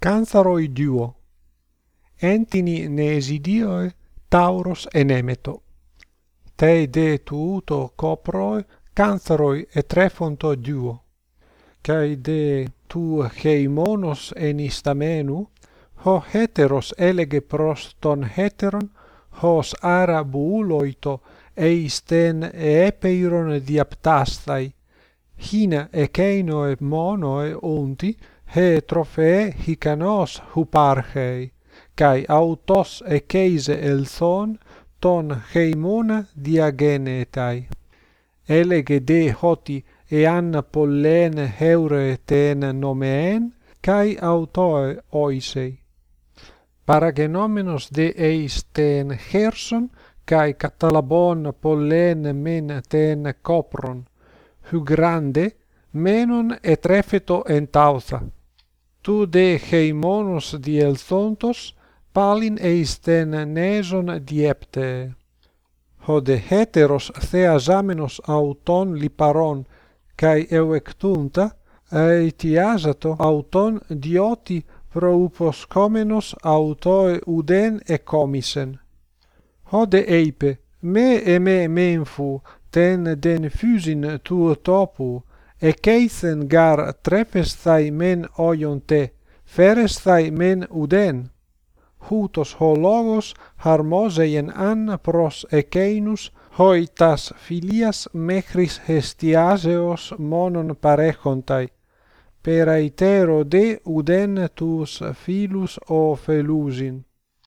Canzaroi duo. Entini nesidioe Tauros enemeto. Te de tuuto coproi e etrefonto duo. Kai de tu heimonos enistamenu ho heteros elege pros ton heteron hos ara bouloito eisten epeiron diaptastai hina ekeinoe monoe onti he trofee hikanos huparchei, kai autos ekeise elthon ton heimon diagenetai. Elege de hoti ean pollen heure ten nomeen, kai autoe oisei. Παραγενόμενος δε εις τεν χέρσον, καί catalabon πολλέν μεν τεν κόπρον, χου γράντε μένον ετρέφετο εν τάουθα tu de heimonos dielthontos palin eisten neson diepte. Hode heteros thea zamenos auton liparon, cae euectunta, aetiasato auton dioti proupos comenos autoe uden ecomisen. Hode eipe, me e me menfu, ten den fusin tuo topu, e keisen gar trepestai men oionte, ferestai men uden. Huutos ho logos harmoseien an pros ekeinus, hoi tas filias mechris hestiaseos monon parechontai, per aitero de uden tus filus o felusin.